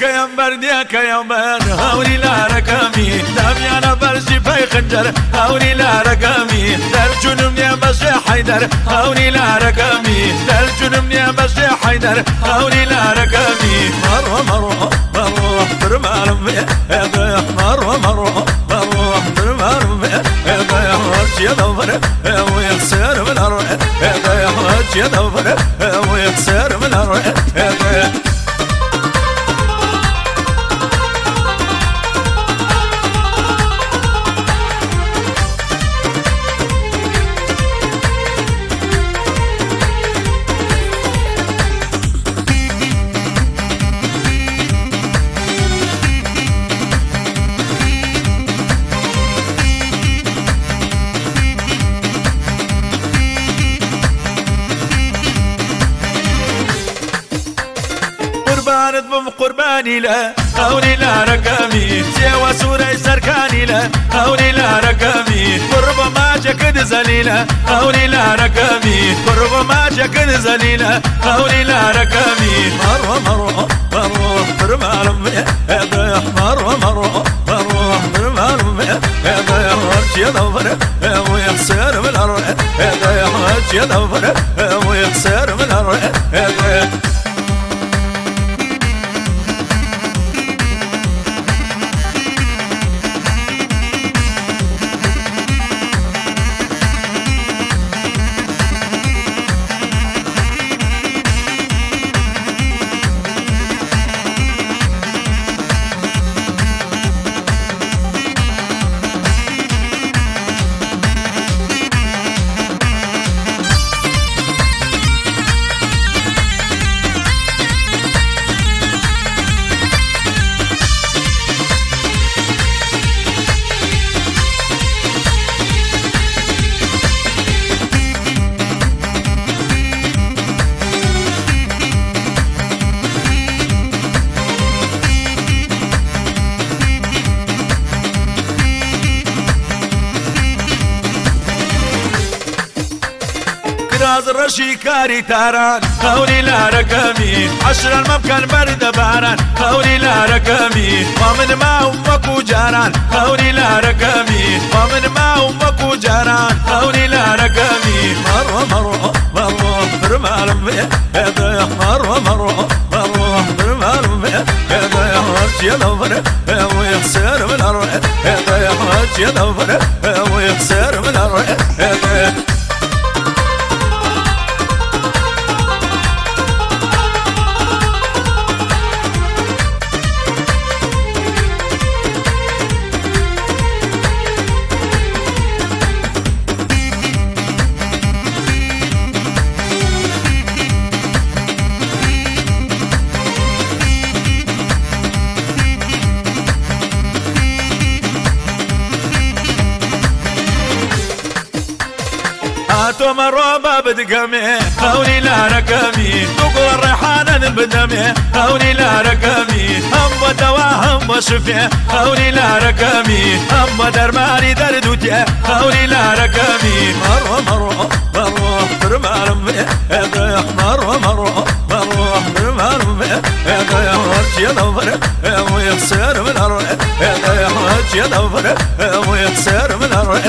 يا برديك يا بر هاولي لا رقمي دم يا نبرجي في خنجر هاولي لا رقمي در جنوب يا بشي حيدر هاولي لا رقمي در جنوب يا بشي حيدر هاولي لا رقمي مروه مروه مروه برمالم مروه مروه مروه برمالم يا دور ويخسر من الروح يا دور ويخسر من الروح قربانت بم قرباني لا. هوني لا رقمي. سوى سوري سركاني لا. هوني لا رقمي. قرب ما جكد زليلة. هوني لا رقمي. قرب ما جكد زليلة. هوني لا رقمي. مروة مروة مروة برمال مروة مروة مروة برمال هذا يا مرج يا دور ويخسر من دور ويخسر من الأرض. راز رشي كاري تاران هولي لا رقمي عشر الممكن برد باران هولي لا رقمي ومن ما أمك جاران هولي لا رقمي ومن ما أمك جاران هولي لا رقمي مروه مروه مروه برمال هذا مروه مروه مروه برمال هذا يا مرج يا دور ويخسر من هذا يا مرج يا دور ويخسر من الروح هاتوا مروبة بدقمي هوني لا رقمي تقول الريحانة بدمي هوني لا رقمي هم دواء هم شفيع هوني لا رقمي هم درماني دردوتي هوني لا رقمي مروة مروة مروة برمال هذا مروة مروة مروة برمال هذا يا دور ويخسر من الروح هذا يا دور ويخسر من الروح